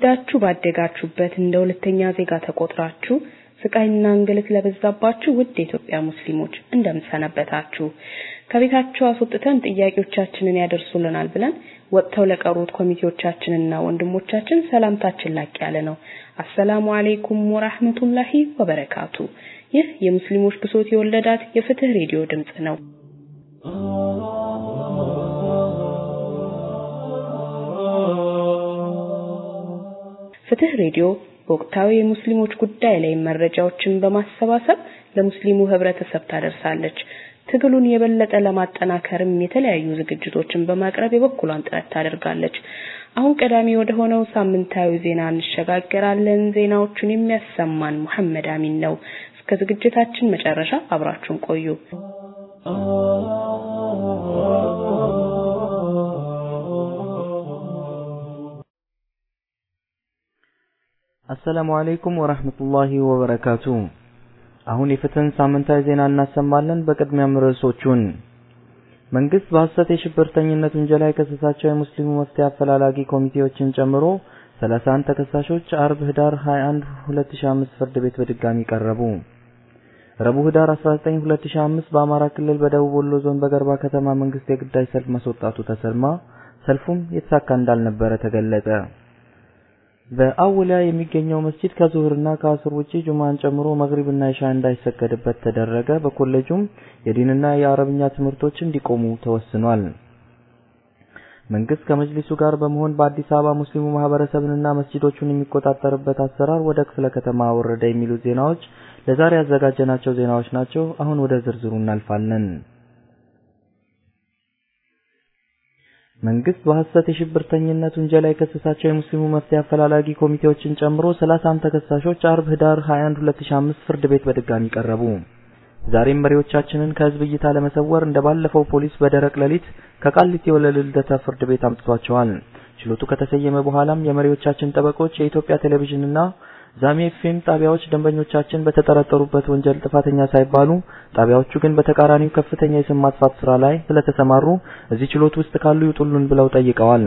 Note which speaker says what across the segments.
Speaker 1: ተወልዳችሁ ባደጋችሁበት እንደ ሁለተኛ ዜጋ ተቆጥራችሁ ስቃይና እንግልት ለበዛባችሁ ውድ የኢትዮጵያ ሙስሊሞች እንደምሰነበታችሁ ከቤታቸው አስወጥተን ጥያቄዎቻችንን ያደርሱልናል ብለን ወጥተው ለቀሩት ኮሚቴዎቻችንና ወንድሞቻችን ሰላምታችን ላቅ ያለ ነው። አሰላሙ አለይኩም ወራህመቱላሂ ወበረካቱ። ይህ የሙስሊሞች ብሶት የወለዳት የፍትህ ሬዲዮ ድምጽ ነው። ፍትህ ሬዲዮ በወቅታዊ የሙስሊሞች ጉዳይ ላይ መረጃዎችን በማሰባሰብ ለሙስሊሙ ህብረተሰብ ታደርሳለች። ትግሉን የበለጠ ለማጠናከርም የተለያዩ ዝግጅቶችን በማቅረብ የበኩሏን ጥረት ታደርጋለች። አሁን ቀዳሚ ወደ ሆነው ሳምንታዊ ዜና እንሸጋገራለን። ዜናዎቹን የሚያሰማን መሐመድ አሚን ነው። እስከ ዝግጅታችን መጨረሻ አብራችሁን ቆዩ።
Speaker 2: አሰላሙ አለይኩም ወራህመቱላሂ ወበረካቱ። አሁን የፍትህን ሳምንታዊ ዜና እናሰማለን። በቅድሚያም ርዕሶቹን መንግስት በሐሰት የሽብርተኝነት ውንጀላ የከሰሳቸው የሙስሊሙ መፍትሄ አፈላላጊ ኮሚቴዎችን ጨምሮ 31 ተከሳሾች አርብ ህዳር 21 2005 ፍርድ ቤት በድጋሚ ቀረቡ። ረቡዕ ህዳር 19 2005 በአማራ ክልል በደቡብ ወሎ ዞን በገርባ ከተማ መንግስት የግዳጅ ሰልፍ ማስወጣቱ ተሰማ። ሰልፉም የተሳካ እንዳልነበረ ተገለጸ። በአውሊያ የሚገኘው መስጂድ ከዙህርና ከአስር ውጪ ጁማን ጨምሮ መግሪብና ኢሻ እንዳይሰገድበት ተደረገ። በኮሌጁም የዲንና የአረብኛ ትምህርቶች እንዲቆሙ ተወስኗል። መንግስት ከመጅሊሱ ጋር በመሆን በአዲስ አበባ ሙስሊሙ ማህበረሰብንና መስጂዶቹን የሚቆጣጠርበት አሰራር ወደ ክፍለ ከተማ አወረደ የሚሉት ዜናዎች ለዛሬ ያዘጋጀናቸው ዜናዎች ናቸው። አሁን ወደ ዝርዝሩ እናልፋለን። መንግስት በሐሰት የሽብርተኝነት ውንጀላ የከሰሳቸው የሙስሊሙ መፍትሄ አፈላላጊ ኮሚቴዎችን ጨምሮ 30 ተከሳሾች አርብ ህዳር 21 2005 ፍርድ ቤት በድጋሚ ቀረቡ። ዛሬም መሪዎቻችንን ከህዝብ እይታ ለመሰወር እንደባለፈው ፖሊስ በደረቅ ሌሊት ከቃሊቲ ወደ ልደታ ፍርድ ቤት አምጥቷቸዋል። ችሎቱ ከተሰየመ በኋላም የመሪዎቻችን ጠበቆች የኢትዮጵያ ቴሌቪዥንና ዛሚ ኤፍኤም ጣቢያዎች ደንበኞቻችን በተጠረጠሩበት ወንጀል ጥፋተኛ ሳይባሉ ጣቢያዎቹ ግን በተቃራኒው ከፍተኛ የስም ማጥፋት ስራ ላይ ስለተሰማሩ እዚህ ችሎት ውስጥ ካሉ ይውጡልን ብለው ጠይቀዋል።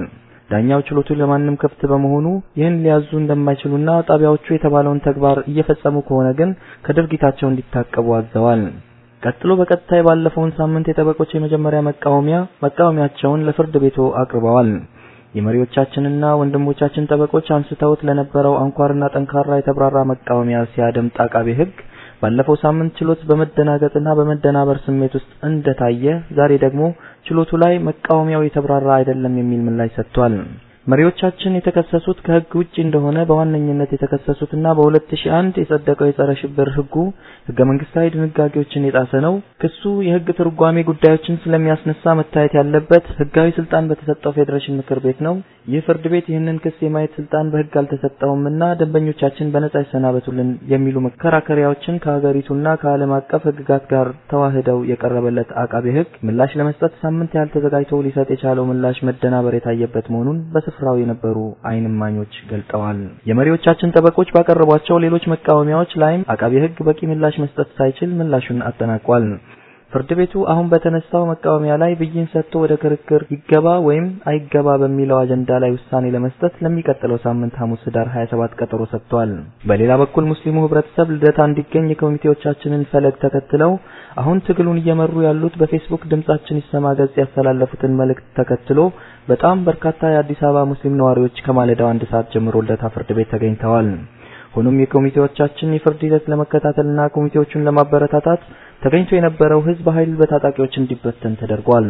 Speaker 2: ዳኛው ችሎቱ ለማንም ክፍት በመሆኑ ይህን ሊያዙ እንደማይችሉና ጣቢያዎቹ የተባለውን ተግባር እየፈጸሙ ከሆነ ግን ከድርጊታቸው እንዲታቀቡ አዘዋል። ቀጥሎ በቀጥታ ባለፈውን ሳምንት የጠበቆች የመጀመሪያ መቃወሚያ መቃወሚያቸውን ለፍርድ ቤቱ አቅርበዋል። የመሪዎቻችንና ወንድሞቻችን ጠበቆች አንስተውት ለነበረው አንኳርና ጠንካራ የተብራራ መቃወሚያ ሲያደምጥ አቃቤ ሕግ ባለፈው ሳምንት ችሎት በመደናገጥና በመደናበር ስሜት ውስጥ እንደታየ ዛሬ ደግሞ ችሎቱ ላይ መቃወሚያው የተብራራ አይደለም የሚል ምላሽ ሰጥቷል። መሪዎቻችን የተከሰሱት ከህግ ውጪ እንደሆነ በዋነኝነት የተከሰሱትና በ2001 የጸደቀው የጸረ ሽብር ህጉ ህገ መንግስታዊ ድንጋጌዎችን የጣሰ ነው። ክሱ የህግ ትርጓሜ ጉዳዮችን ስለሚያስነሳ መታየት ያለበት ህጋዊ ስልጣን በተሰጠው ፌዴሬሽን ምክር ቤት ነው። ይህ ፍርድ ቤት ይህንን ክስ የማየት ስልጣን በህግ አልተሰጠውምና ደንበኞቻችን በነጻ ይሰናበቱልን የሚሉ መከራከሪያዎችን ከሀገሪቱና ከዓለም አቀፍ ህግጋት ጋር ተዋህደው የቀረበለት አቃቤ ህግ ምላሽ ለመስጠት ሳምንት ያህል ተዘጋጅቶ ሊሰጥ የቻለው ምላሽ መደናበር የታየበት መሆኑን በስፍራው የነበሩ አይን እማኞች ገልጠዋል። የመሪዎቻችን ጠበቆች ባቀረቧቸው ሌሎች መቃወሚያዎች ላይም አቃቤ ህግ በቂ ምላሽ መስጠት ሳይችል ምላሹን አጠናቋል። ፍርድ ቤቱ አሁን በተነሳው መቃወሚያ ላይ ብይን ሰጥቶ ወደ ክርክር ይገባ ወይም አይገባ በሚለው አጀንዳ ላይ ውሳኔ ለመስጠት ለሚቀጥለው ሳምንት ሐሙስ ህዳር 27 ቀጠሮ ሰጥቷል። በሌላ በኩል ሙስሊሙ ህብረተሰብ ልደታ እንዲገኝ የኮሚቴዎቻችንን ፈለግ ተከትለው አሁን ትግሉን እየመሩ ያሉት በፌስቡክ ድምጻችን ይሰማ ገጽ ያስተላለፉትን መልእክት ተከትሎ በጣም በርካታ የአዲስ አበባ ሙስሊም ነዋሪዎች ከማለዳው አንድ ሰዓት ጀምሮ ልደታ ፍርድ ቤት ተገኝተዋል። ሆኖም የኮሚቴዎቻችን የፍርድ ሂደት ለመከታተልና ኮሚቴዎቹን ለማበረታታት ተገኝቶ የነበረው ህዝብ ኃይል በታጣቂዎች እንዲበተን ተደርጓል።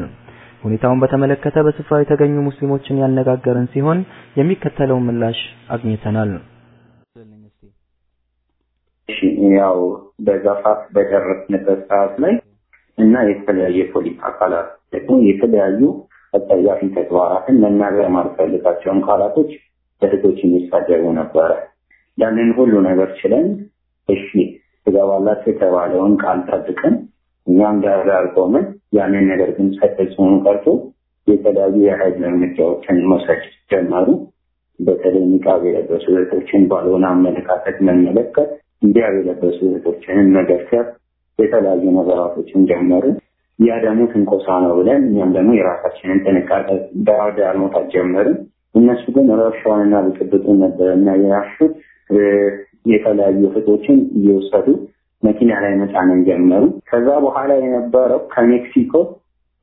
Speaker 2: ሁኔታውን በተመለከተ በስፍራው የተገኙ ሙስሊሞችን ያነጋገርን ሲሆን የሚከተለውን ምላሽ አግኝተናል።
Speaker 3: ያው በዛ በደረስንበት ሰዓት ላይ እና የተለያዩ የፖሊስ አካላት ደግሞ የተለያዩ አጸያፊ ተግባራትን መናገር ማልፈልጋቸውን ቃላቶች በህቶች የሚሳደቡ ነበረ። ያንን ሁሉ ነገር ችለን እሺ ትገባላችሁ የተባለውን ቃል ጠብቀን እኛም ዳር ዳር ቆመን ያንን ነገር ግን ሳይፈጽሙ ቀርቶ የተለያዩ የኃይል እርምጃዎችን መውሰድ ጀመሩ። በተለይ ኒቃብ የለበሱ እህቶችን ባልሆነ አመለካከት መመለከት፣ እንዲያብ የለበሱ እህቶችንን መገፈር፣ የተለያዩ ነገራቶችን ጀመሩ። ያ ደግሞ ትንኮሳ ነው ብለን እኛም ደግሞ የራሳችንን ጥንቃቄ ዳር ዳር መውጣት ጀመርን። እነሱ ግን ረብሻውንና ብጥብጡን ነበር እና የተለያዩ እህቶችን እየወሰዱ መኪና ላይ መጫንን ጀመሩ። ከዛ በኋላ የነበረው ከሜክሲኮ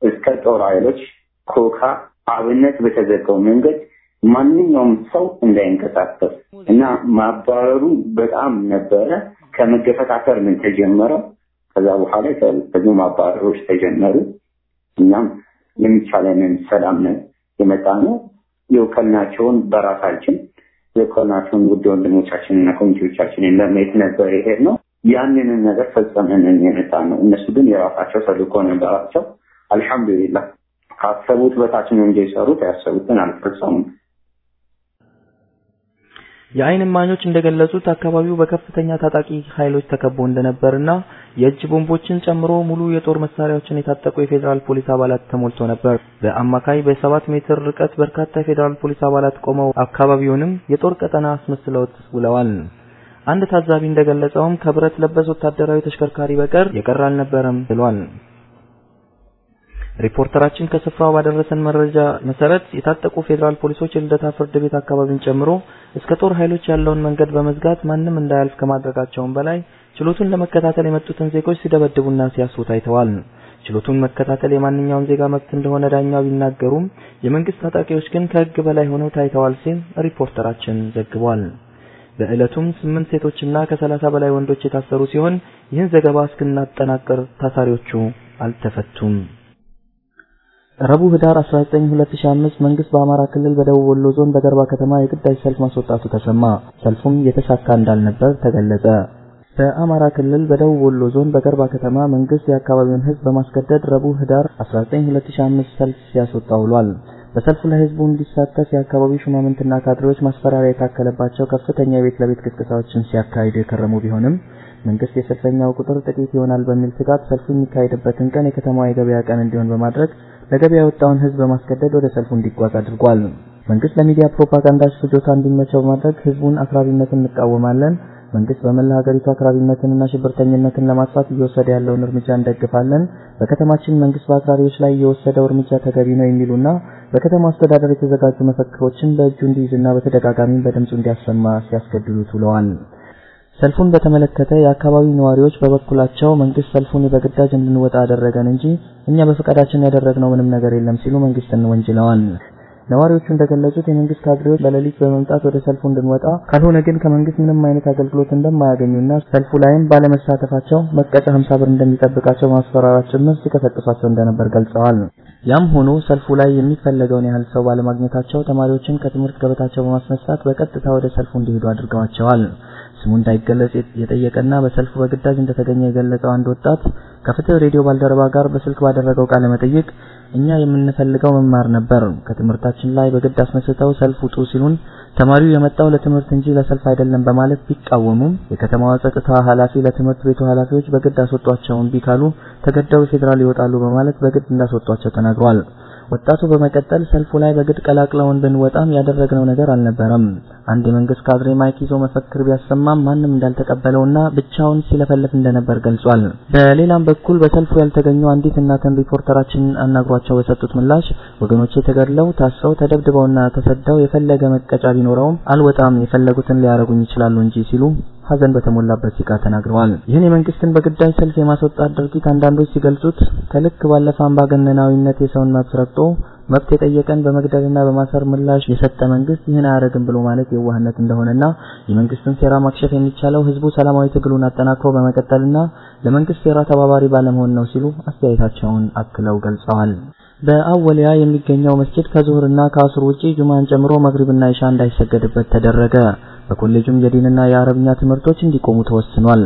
Speaker 3: እስከ ጦር ኃይሎች ኮካ አብነት በተዘጋው መንገድ ማንኛውም ሰው እንዳይንቀሳቀስ እና ማባረሩ በጣም ነበረ። ከመገፈታተር ምን ተጀመረው። ከዛ በኋላ ብዙ ማባረሮች ተጀመሩ። እኛም የሚቻለንን ሰላም የመጣ ነው የወከልናቸውን በራሳችን የወከልናቸውን ውድ ወንድሞቻችንና ኮሚቴዎቻችንን ለማየት ነበር ይሄድ ነው። ያንንን ነገር ፈጸመን የመጣ ነው። እነሱ ግን የራሳቸው ተልእኮ ነበራቸው። አልሐምዱሊላህ ካሰቡት በታች ነው እንጂ የሰሩት ያሰቡትን አልፈጸሙም።
Speaker 2: የዓይን እማኞች እንደገለጹት አካባቢው በከፍተኛ ታጣቂ ኃይሎች ተከቦ እንደነበርና የእጅ ቦምቦችን ጨምሮ ሙሉ የጦር መሳሪያዎችን የታጠቁ የፌዴራል ፖሊስ አባላት ተሞልቶ ነበር። በአማካይ በሰባት ሜትር ርቀት በርካታ የፌዴራል ፖሊስ አባላት ቆመው አካባቢውንም የጦር ቀጠና አስመስለውት ውለዋል። አንድ ታዛቢ እንደገለጸውም ከብረት ለበስ ወታደራዊ ተሽከርካሪ በቀር የቀረ አልነበረም ብሏል። ሪፖርተራችን ከስፍራው ባደረሰን መረጃ መሰረት የታጠቁ ፌዴራል ፖሊሶች የልደታ ፍርድ ቤት አካባቢን ጨምሮ እስከ ጦር ኃይሎች ያለውን መንገድ በመዝጋት ማንም እንዳያልፍ ከማድረጋቸውም በላይ ችሎቱን ለመከታተል የመጡትን ዜጎች ሲደበድቡና ሲያስሩ ታይተዋል። ችሎቱን መከታተል የማንኛውም ዜጋ መብት እንደሆነ ዳኛው ቢናገሩም የመንግስት ታጣቂዎች ግን ከህግ በላይ ሆነው ታይተዋል ሲል ሪፖርተራችን ዘግቧል። በዕለቱም ስምንት ሴቶችና ከሰላሳ በላይ ወንዶች የታሰሩ ሲሆን ይህን ዘገባ እስክናጠናቅር ታሳሪዎቹ አልተፈቱም። ረቡዕ ህዳር 19 2005 መንግስት በአማራ ክልል በደቡብ ወሎ ዞን በገርባ ከተማ የግዳጅ ሰልፍ ማስወጣቱ ተሰማ። ሰልፉም የተሳካ እንዳልነበር ተገለጸ። በአማራ ክልል በደቡብ ወሎ ዞን በገርባ ከተማ መንግስት የአካባቢውን ህዝብ በማስገደድ ረቡዕ ህዳር 19 2005 ሰልፍ ሲያስወጣ ውሏል። በሰልፉ ላይ ህዝቡ እንዲሳተፍ የአካባቢው ሹማምንትና ካድሬዎች ማስፈራሪያ የታከለባቸው ከፍተኛ የቤት ለቤት ቅስቀሳዎችን ሲያካሂዱ የከረሙ ቢሆንም መንግስት የሰልፈኛው ቁጥር ጥቂት ይሆናል በሚል ስጋት ሰልፉ የሚካሄድበትን ቀን የከተማዋ የገበያ ቀን እንዲሆን በማድረግ ለገበያ የወጣውን ህዝብ በማስገደድ ወደ ሰልፉ እንዲጓዝ አድርጓል። መንግስት ለሚዲያ ፕሮፓጋንዳዎች ፍጆታ እንዲመቸው በማድረግ ህዝቡን አክራሪነትን እንቃወማለን፣ መንግስት በመላ ሀገሪቱ አክራሪነትንና ሽብርተኝነትን ለማጥፋት እየወሰደ ያለውን እርምጃ እንደግፋለን፣ በከተማችን መንግስት በአክራሪዎች ላይ የወሰደው እርምጃ ተገቢ ነው የሚሉና በከተማ አስተዳደር የተዘጋጁ መፈክሮችን በእጁ እንዲይዝና በተደጋጋሚ በድምፁ እንዲያሰማ ሲያስገድዱት ውለዋል። ሰልፉን በተመለከተ የአካባቢው ነዋሪዎች በበኩላቸው መንግስት ሰልፉን በግዳጅ እንድንወጣ አደረገን እንጂ እኛ በፈቃዳችን ያደረግነው ምንም ነገር የለም ሲሉ መንግስትን ወንጅለዋል። ነዋሪዎቹ እንደገለጹት የመንግስት ካድሬዎች በሌሊት በመምጣት ወደ ሰልፉ እንድንወጣ ካልሆነ ግን ከመንግስት ምንም አይነት አገልግሎት እንደማያገኙና ሰልፉ ላይም ባለመሳተፋቸው መቀጫ 50 ብር እንደሚጠብቃቸው ማስፈራራት ጭምር ሲቀሰቅሷቸው እንደነበር ገልጸዋል። ያም ሆኖ ሰልፉ ላይ የሚፈለገውን ያህል ሰው ባለማግኘታቸው ተማሪዎችን ከትምህርት ገበታቸው በማስነሳት በቀጥታ ወደ ሰልፉ እንዲሄዱ አድርገዋቸዋል። ስሙ እንዳይገለጽ የጠየቀና በሰልፉ በግዳጅ እንደተገኘ የገለጸው አንድ ወጣት ከፍትህ ሬዲዮ ባልደረባ ጋር በስልክ ባደረገው ቃለ መጠይቅ እኛ የምንፈልገው መማር ነበር፣ ከትምህርታችን ላይ በግድ አስነስተው ሰልፍ ውጡ ሲሉን ተማሪው የመጣው ለትምህርት እንጂ ለሰልፍ አይደለም በማለት ቢቃወሙም የከተማዋ ጸጥታ ኃላፊ ለትምህርት ቤቱ ኃላፊዎች በግድ አስወጧቸው እምቢ ተገደው ፌዴራል ይወጣሉ በማለት በግድ እንዳስወጧቸው ተናግሯል። ወጣቱ በመቀጠል ሰልፉ ላይ በግድ ቀላቅለውን ብንወጣም ያደረግነው ነገር አልነበረም። አንድ የመንግስት ካድሬ ማይክ ይዞ መፈክር ቢያሰማም ማንም እንዳልተቀበለውና ብቻውን ሲለፈልፍ እንደነበር ገልጿል። በሌላም በኩል በሰልፉ ያልተገኙ አንዲት እናትን ሪፖርተራችን አናግሯቸው በሰጡት ምላሽ ወገኖቼ ተገድለው፣ ታስረው፣ ተደብድበውና ተሰደው የፈለገ መቀጫ ቢኖረውም አልወጣም፣ የፈለጉትን ሊያረጉኝ ይችላሉ እንጂ ሲሉ ሀዘን በተሞላበት ሲቃ ተናግረዋል። ይህን የመንግስትን በግዳጅ ሰልፍ የማስወጣት ድርጊት አንዳንዶች ሲገልጹት ከልክ ባለፈ አምባገነናዊነት የሰውን መብት ረግጦ መብት የጠየቀን በመግደልና በማሰር ምላሽ የሰጠ መንግስት ይህን አያደርግም ብሎ ማለት የዋህነት እንደሆነና የመንግስትን ሴራ ማክሸፍ የሚቻለው ህዝቡ ሰላማዊ ትግሉን አጠናክሮ በመቀጠልና ለመንግስት ሴራ ተባባሪ ባለመሆን ነው ሲሉ አስተያየታቸውን አክለው ገልጸዋል። በአወሊያ የሚገኘው መስጂድ ከዙህርና ከአሱር ውጪ ጁማን ጨምሮ መግሪብና ኢሻ እንዳይሰገድበት ተደረገ። በኮሌጁም የዲንና የአረብኛ ትምህርቶች እንዲቆሙ ተወስኗል።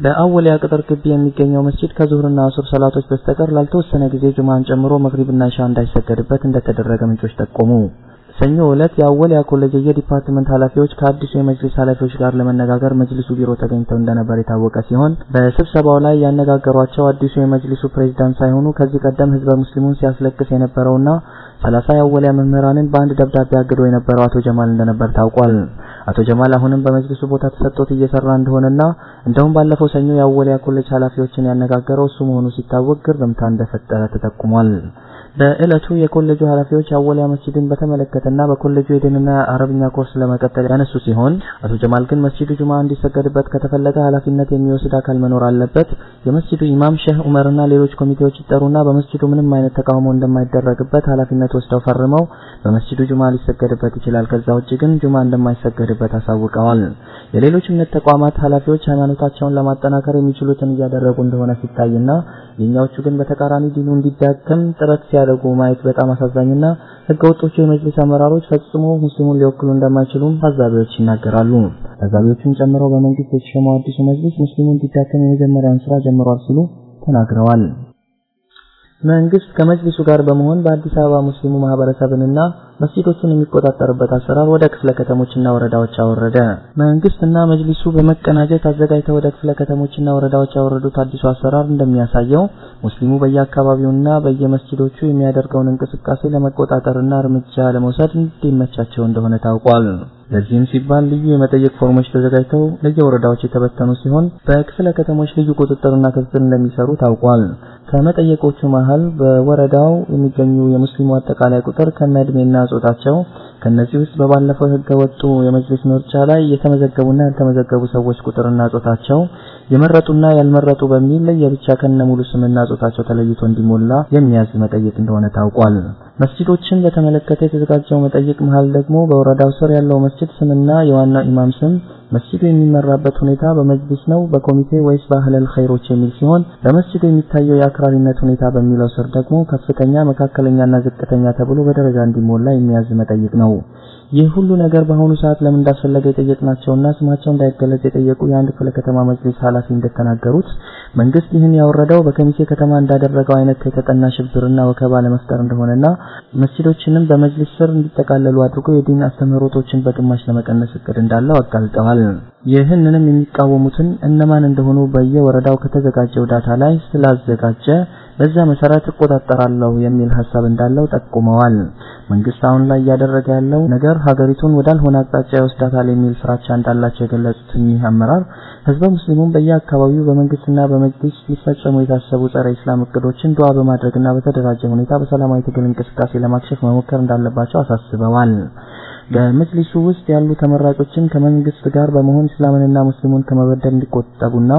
Speaker 2: በአወሊያ ቅጥር ግቢ የሚገኘው መስጂድ ከዙህርና አሱር ሰላቶች በስተቀር ላልተወሰነ ጊዜ ጁማን ጨምሮ መግሪብና ኢሻ እንዳይሰገድበት እንደተደረገ ምንጮች ጠቆሙ። ሰኞ ዕለት የአወሊያ ኮሌጅ የዲፓርትመንት ኃላፊዎች ከአዲሱ የመጅሊስ ኃላፊዎች ጋር ለመነጋገር መጅሊሱ ቢሮ ተገኝተው እንደነበር የታወቀ ሲሆን በስብሰባው ላይ ያነጋገሯቸው አዲሱ የመጅሊሱ ፕሬዝዳንት ሳይሆኑ ከዚህ ቀደም ህዝበ ሙስሊሙን ሲያስለቅስ የነበረውና ሰላሳ የአወሊያ መምህራንን በአንድ ደብዳቤ አግዶ የነበረው አቶ ጀማል እንደነበር ታውቋል። አቶ ጀማል አሁንም በመጅሊሱ ቦታ ተሰጥቶት እየሰራ እንደሆነና እንደውም ባለፈው ሰኞ የአወሊያ ኮሌጅ ኃላፊዎችን ያነጋገረው እሱ መሆኑ ሲታወቅ ግርምታ እንደፈጠረ ተጠቁሟል። በዕለቱ የኮሌጁ ኃላፊዎች አወሊያ መስጂድን በተመለከተና በኮሌጁ የድንና አረብኛ ኮርስ ለመቀጠል ያነሱ ሲሆን አቶ ጀማል ግን መስጂዱ ጁማ እንዲሰገድበት ከተፈለገ ኃላፊነት የሚወስድ አካል መኖር አለበት። የመስጂዱ ኢማም ሼህ ዑመርና ሌሎች ኮሚቴዎች ይጠሩና በመስጂዱ ምንም አይነት ተቃውሞ እንደማይደረግበት ኃላፊነት ወስደው ፈርመው በመስጂዱ ጁማ ሊሰገድበት ይችላል። ከዛ ውጭ ግን ጁማ እንደማይሰገድበት አሳውቀዋል። የሌሎች እምነት ተቋማት ኃላፊዎች ሃይማኖታቸውን ለማጠናከር የሚችሉትን እያደረጉ እንደሆነ ሲታይና የኛዎቹ ግን በተቃራኒ ዲኑ እንዲዳከም ጥረት ሲያደርጉ ማየት በጣም አሳዛኝና ህገወጦቹ የመጅሊስ አመራሮች ፈጽሞ ሙስሊሙን ሊወክሉ እንደማይችሉም ታዛቢዎች ይናገራሉ። ታዛቢዎቹን ጨምረው በመንግስት የተሾመው አዲሱ መጅሊስ ሙስሊሙ እንዲዳከም የመጀመሪያውን ስራ ጀምሯል ሲሉ ተናግረዋል። መንግስት ከመጅሊሱ ጋር በመሆን በአዲስ አበባ ሙስሊሙ ማህበረሰብንና መስጂዶችን የሚቆጣጠርበት አሰራር ወደ ክፍለ ከተሞችና ወረዳዎች አወረደ። መንግስትና መጅሊሱ በመቀናጀት አዘጋጅተው ወደ ክፍለ ከተሞችና ወረዳዎች ያወረዱት አዲሱ አሰራር እንደሚያሳየው ሙስሊሙ በየአካባቢውና በየመስጂዶቹ የሚያደርገውን እንቅስቃሴ ለመቆጣጠርና እርምጃ ለመውሰድ እንዲመቻቸው እንደሆነ ታውቋል። ለዚህም ሲባል ልዩ የመጠይቅ ፎርሞች ተዘጋጅተው ለየወረዳዎች የተበተኑ ሲሆን በክፍለ ከተሞች ልዩ ቁጥጥርና ክትትል እንደሚሰሩ ታውቋል። ከመጠይቆቹ መሃል በወረዳው የሚገኙ የሙስሊሙ አጠቃላይ ቁጥር ከነእድሜና ጾታቸው ከነዚህ ውስጥ በባለፈው ህገ ወጡ የመጅሊስ ምርጫ ላይ የተመዘገቡና ያልተመዘገቡ ሰዎች ቁጥርና ጾታቸው የመረጡና ያልመረጡ በሚል ለየብቻ ከነሙሉ ስምና ጾታቸው ተለይቶ እንዲሞላ የሚያዝ መጠይቅ እንደሆነ ታውቋል። መስጂዶችን በተመለከተ የተዘጋጀው መጠይቅ መሃል ደግሞ በወረዳው ስር ያለው መስጂድ ስምና የዋናው ኢማም ስም፣ መስጂዱ የሚመራበት ሁኔታ በመጅሊስ ነው በኮሚቴ ወይስ በአህለል ኸይሮች የሚል ሲሆን በመስጂዱ የሚታየው የአክራሪነት ሁኔታ በሚለው ስር ደግሞ ከፍተኛ፣ መካከለኛና ዝቅተኛ ተብሎ በደረጃ እንዲሞላ የሚያዝ መጠይቅ ነው። ይህ ሁሉ ነገር በአሁኑ ሰዓት ለምን እንዳስፈለገ የጠየቅናቸውና ስማቸው እንዳይገለጽ የጠየቁ የአንድ ክፍለ ከተማ መጅሊስ ኃላፊ እንደተናገሩት መንግስት ይህን ያወረደው በከሚሴ ከተማ እንዳደረገው አይነት የተጠና ሽብርና ወከባ ለመፍጠር እንደሆነና መስጂዶችንም በመጅሊስ ስር እንዲጠቃለሉ አድርጎ የዲን አስተምህሮቶችን በግማሽ ለመቀነስ እቅድ እንዳለው አጋልጠዋል። ይህንንም የሚቃወሙትን እነማን እንደሆኑ በየወረዳው ከተዘጋጀው ዳታ ላይ ስላዘጋጀ በዛ መሰረት እቆጣጠራለሁ የሚል ሀሳብ እንዳለው ጠቁመዋል። መንግስት አሁን ላይ እያደረገ ያለው ነገር ሀገሪቱን ወዳልሆነ አቅጣጫ ይወስዳታል የሚል ፍራቻ እንዳላቸው የገለጹት እኚህ አመራር ህዝበ ሙስሊሙም በየአካባቢው በመንግስትና በመጅሊስ ሊፈጸሙ የታሰቡ ጸረ ኢስላም እቅዶችን ዱዓ በማድረግና በተደራጀ ሁኔታ በሰላማዊ ትግል እንቅስቃሴ ለማክሸፍ መሞከር እንዳለባቸው አሳስበዋል። በመጅሊሱ ውስጥ ያሉ ተመራጮችን ከመንግስት ጋር በመሆን እስላምንና ሙስሊሙን ከመበደል እንዲቆጠቡና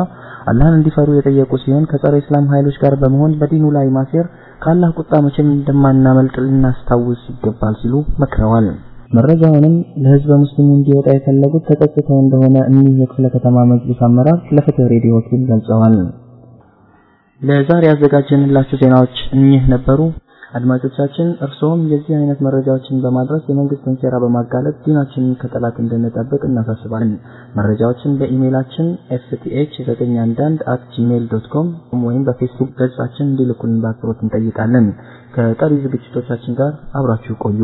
Speaker 2: አላህን እንዲፈሩ የጠየቁ ሲሆን ከጸረ እስላም ኃይሎች ጋር በመሆን በዲኑ ላይ ማሴር ከአላህ ቁጣ መቼም እንደማናመልጥ ልናስታውስ ይገባል ሲሉ መክረዋል። መረጃውንም ለህዝበ ሙስሊሙ እንዲወጣ የፈለጉት ተጸጽተው እንደሆነ እኒህ የክፍለ ከተማ መጅሊስ አመራር ለፍትህ ሬዲዮ ወኪል ገልጸዋል። ለዛሬ ያዘጋጀንላችሁ ዜናዎች እኚህ ነበሩ። አድማጮቻችን እርስዎም የዚህ አይነት መረጃዎችን በማድረስ የመንግስትን ሴራ በማጋለጥ ዲናችንን ከጠላት እንድንጠብቅ እናሳስባለን። መረጃዎችን በኢሜይላችን fth911@gmail.com ወይም በፌስቡክ ገጻችን እንዲልኩልን በአክብሮት እንጠይቃለን። ከቀሪ ዝግጅቶቻችን ጋር አብራችሁ ቆዩ።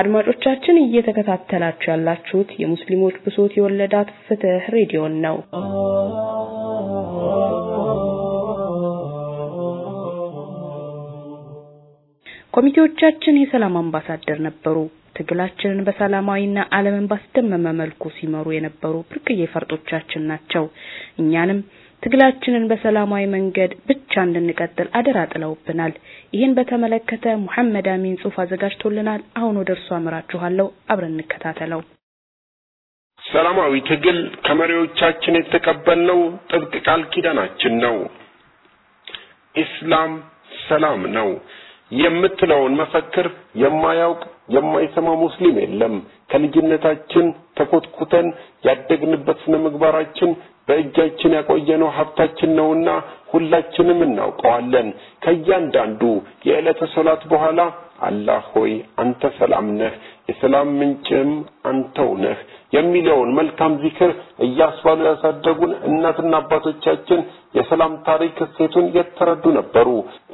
Speaker 1: አድማጮቻችን እየተከታተላችሁ ያላችሁት የሙስሊሞች ብሶት የወለዳት ፍትህ ሬዲዮን ነው። ኮሚቴዎቻችን የሰላም አምባሳደር ነበሩ። ትግላችንን በሰላማዊና ዓለምን ባስደመመ መልኩ ሲመሩ የነበሩ ብርቅዬ ፈርጦቻችን ናቸው። እኛንም ትግላችንን በሰላማዊ መንገድ ብቻ እንድንቀጥል አደራ ጥለውብናል። ይህን በተመለከተ ሙሐመድ አሚን ጽሑፍ አዘጋጅቶልናል። አሁን ወደ እርሱ አመራችኋለሁ። አብረን እንከታተለው።
Speaker 4: ሰላማዊ ትግል ከመሪዎቻችን የተቀበልነው ጥብቅ ቃል ኪዳናችን ነው። ኢስላም ሰላም ነው የምትለውን መፈክር የማያውቅ የማይሰማ ሙስሊም የለም። ከልጅነታችን ተኮትኩተን ያደግንበት ስነ ምግባራችን በእጃችን ያቆየነው ሀብታችን ነውና ሁላችንም እናውቀዋለን። ከእያንዳንዱ የዕለተ ሶላት በኋላ አላህ ሆይ አንተ ሰላም ነህ፣ የሰላም ምንጭም አንተው ነህ የሚለውን መልካም ዚክር እያስባሉ ያሳደጉን እናትና አባቶቻችን የሰላም ታሪክ እሴቱን የተረዱ ነበሩ።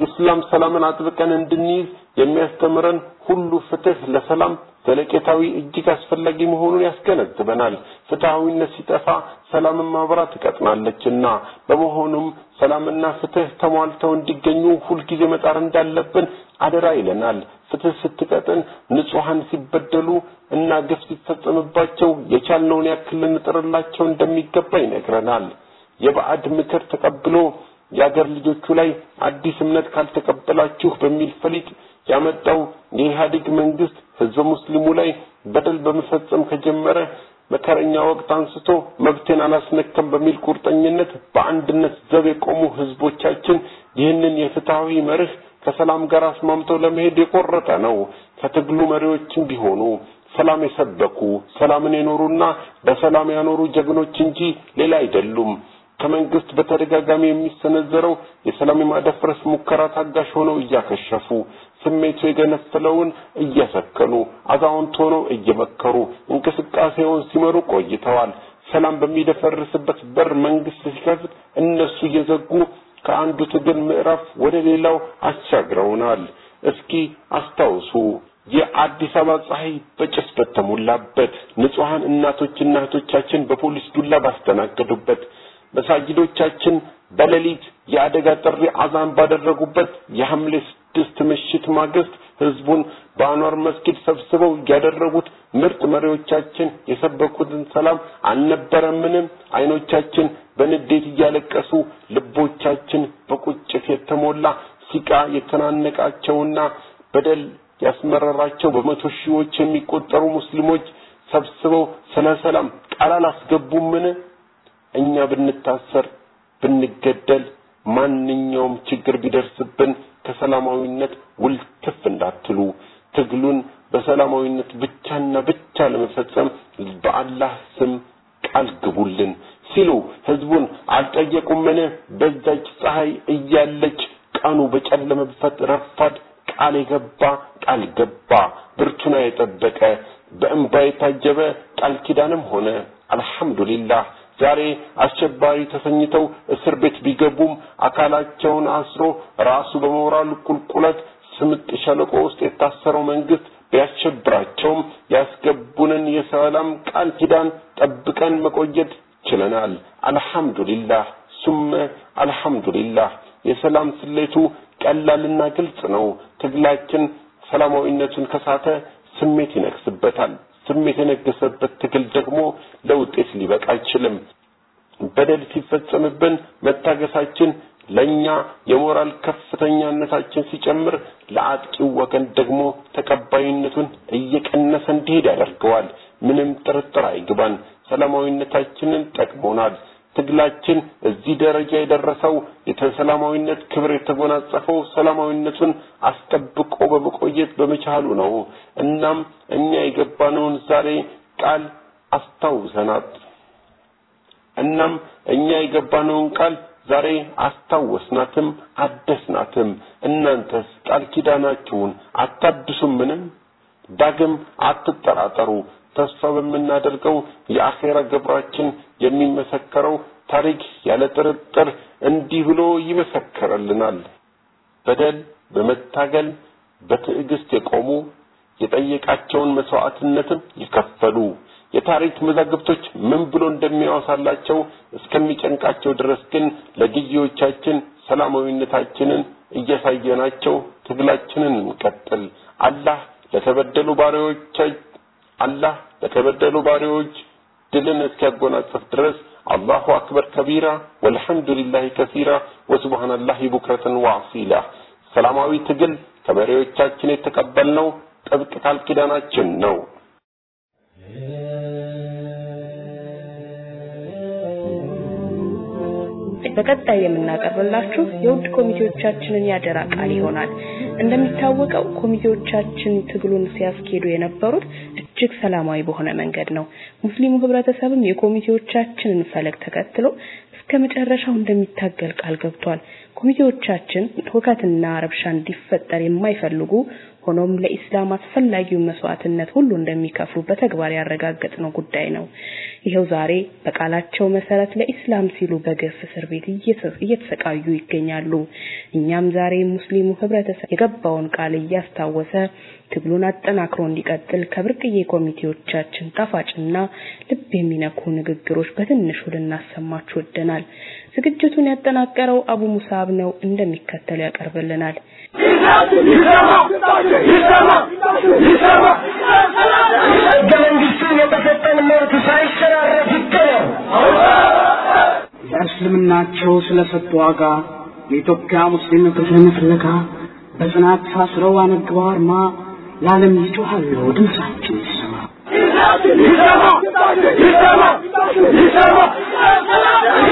Speaker 4: ኢስላም ሰላምን አጥብቀን እንድንይዝ የሚያስተምረን ሁሉ ፍትህ ለሰላም ዘለቄታዊ እጅግ አስፈላጊ መሆኑን ያስገነዝበናል። ፍትሃዊነት ሲጠፋ ሰላምን ማብራት ትቀጥናለችና፣ በመሆኑም ሰላምና ፍትህ ተሟልተው እንዲገኙ ሁልጊዜ መጣር እንዳለብን አደራ ይለናል። ፍትህ ስትቀጥን፣ ንጹሐን ሲበደሉ እና ግፍ ሲፈጸምባቸው የቻልነውን ያክል ልንጥርላቸው እንደሚገባ ይነግረናል። የባዕድ ምክር ተቀብሎ የአገር ልጆቹ ላይ አዲስ እምነት ካልተቀበላችሁ በሚል ፈሊጥ ያመጣው የኢህአዴግ መንግስት ህዝበ ሙስሊሙ ላይ በደል በመፈጸም ከጀመረ መከረኛ ወቅት አንስቶ መብቴን አላስነከም በሚል ቁርጠኝነት በአንድነት ዘብ የቆሙ ህዝቦቻችን ይህንን የፍትሃዊ መርህ ከሰላም ጋር አስማምተው ለመሄድ የቆረጠ ነው። ከትግሉ መሪዎችም ቢሆኑ ሰላም የሰበኩ ሰላምን የኖሩና በሰላም ያኖሩ ጀግኖች እንጂ ሌላ አይደሉም። ከመንግስት በተደጋጋሚ የሚሰነዘረው የሰላም የማደፍረስ ሙከራ ታጋሽ ሆነው እያከሸፉ ስሜቱ የገነፈለውን እየሰከኑ አዛውንት ሆነው እየመከሩ እንቅስቃሴውን ሲመሩ ቆይተዋል። ሰላም በሚደፈርስበት በር መንግስት ሲከፍት እነሱ እየዘጉ ከአንዱ ትግል ምዕራፍ ወደ ሌላው አሻግረውናል። እስኪ አስታውሱ። የአዲስ አበባ ፀሐይ በጭስ በተሞላበት ንጹሐን እናቶችና እህቶቻችን በፖሊስ ዱላ ባስተናገዱበት መሳጅዶቻችን በሌሊት የአደጋ ጥሪ አዛን ባደረጉበት የሐምሌ ስድስት ምሽት ማግስት ህዝቡን በአኗር መስጊድ ሰብስበው ያደረጉት ምርጥ መሪዎቻችን የሰበኩትን ሰላም አልነበረምንም? አይኖቻችን በንዴት እያለቀሱ ልቦቻችን በቁጭት የተሞላ ሲቃ የተናነቃቸውና በደል ያስመረራቸው በመቶ ሺዎች የሚቆጠሩ ሙስሊሞች ሰብስበው ስለ ሰላም ቃል አላስገቡምን? እኛ ብንታሰር ብንገደል ማንኛውም ችግር ቢደርስብን ከሰላማዊነት ውልትፍ እንዳትሉ ትግሉን በሰላማዊነት ብቻና ብቻ ለመፈጸም በአላህ ስም ቃል ግቡልን ሲሉ ህዝቡን አልጠየቁምን? በዛች ፀሐይ እያለች ቀኑ በጨለመበት ረፋድ ቃል የገባ ቃል ገባ፣ ብርቱና የጠበቀ በእንባ የታጀበ ቃል ኪዳንም ሆነ። አልሐምዱሊላህ ዛሬ አሸባሪ ተሰኝተው እስር ቤት ቢገቡም አካላቸውን አስሮ ራሱ በሞራል ቁልቁለት ስምጥ ሸለቆ ውስጥ የታሰረው መንግስት ቢያሸብራቸውም ያስገቡንን የሰላም ቃል ኪዳን ጠብቀን መቆየት ችለናል። አልሐምዱሊላህ ሱመ አልሐምዱሊላህ። የሰላም ስሌቱ ቀላልና ግልጽ ነው። ትግላችን ሰላማዊነቱን ከሳተ ስሜት ይነግስበታል። ስሜት የነገሰበት ትግል ደግሞ ለውጤት ሊበቃ አይችልም። በደል ሲፈጸምብን መታገሳችን ለኛ የሞራል ከፍተኛነታችን ሲጨምር፣ ለአጥቂው ወገን ደግሞ ተቀባይነቱን እየቀነሰ እንዲሄድ ያደርገዋል። ምንም ጥርጥር አይግባን፣ ሰላማዊነታችንን ጠቅሞናል። ትግላችን እዚህ ደረጃ የደረሰው የተሰላማዊነት ክብር የተጎናጸፈው ሰላማዊነቱን አስጠብቆ በመቆየት በመቻሉ ነው። እናም እኛ የገባነውን ዛሬ ቃል አስታውሰናት እናም እኛ የገባነውን ቃል ዛሬ አስታወስናትም አደስናትም። እናንተስ ቃል ኪዳናችሁን አታድሱምንም? ዳግም አትጠራጠሩ። ተስፋ በምናደርገው የአኼራ ግብራችን የሚመሰከረው ታሪክ ያለ ጥርጥር እንዲህ ብሎ ይመሰክርልናል። በደል በመታገል በትዕግስት የቆሙ የጠየቃቸውን መስዋዕትነትም የከፈሉ የታሪክ መዛግብቶች ምን ብሎ እንደሚያወሳላቸው እስከሚጨንቃቸው ድረስ ግን ለጊዜዎቻችን ሰላማዊነታችንን እያሳየናቸው ትግላችንን እንቀጥል። አላህ ለተበደሉ ባሪያዎች አላህ ለተበደሉ ባሪያዎች ድልን እስኪያጎናጽፍ ድረስ አላሁ አክበር ከቢራ ወልሐምዱሊላሂ ከሲራ ወሱብሃነላሂ ቡክረተን ወአሲላ። ሰላማዊ ትግል ከመሪዎቻችን የተቀበልነው ጥብቅ ቃል ኪዳናችን ነው።
Speaker 1: በቀጣይ የምናቀርብላችሁ የውድ ኮሚቴዎቻችንን ያደራ ቃል ይሆናል። እንደሚታወቀው ኮሚቴዎቻችን ትግሉን ሲያስኬዱ የነበሩት እጅግ ሰላማዊ በሆነ መንገድ ነው። ሙስሊሙ ህብረተሰብም የኮሚቴዎቻችንን ፈለግ ተከትሎ እስከ መጨረሻው እንደሚታገል ቃል ገብቷል። ኮሚቴዎቻችን ሁከትና ረብሻ እንዲፈጠር የማይፈልጉ ሆኖም ለኢስላም አስፈላጊውን መስዋዕትነት ሁሉ እንደሚከፍሉ በተግባር ያረጋገጥነው ጉዳይ ነው። ይኸው ዛሬ በቃላቸው መሰረት ለኢስላም ሲሉ በግፍ እስር ቤት እየተሰቃዩ ይገኛሉ። እኛም ዛሬ ሙስሊሙ ህብረተሰብ የገባውን ቃል እያስታወሰ ትግሉን አጠናክሮ እንዲቀጥል ከብርቅዬ ኮሚቴዎቻችን ጣፋጭና ልብ የሚነኩ ንግግሮች በትንሹ ልናሰማችሁ ወደናል። ዝግጅቱን ያጠናቀረው አቡ ሙሳብ ነው፣ እንደሚከተለው ያቀርብልናል።
Speaker 5: ህገ መንግስቱ የተሰጠን መብት ሳይሸራረፍ ይከበር።
Speaker 6: ለእስልምናቸው ስለሰጡ ዋጋ የኢትዮጵያ ሙስሊም ክፍልን ፍለጋ በጽናት ታስረው አነግበው አርማ ለዓለም ይጮኻሉ ድምፃቸው ይሰማ።